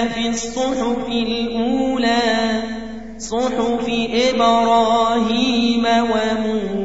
لفي الصحف الأولى صحف إبراهيم وموسى.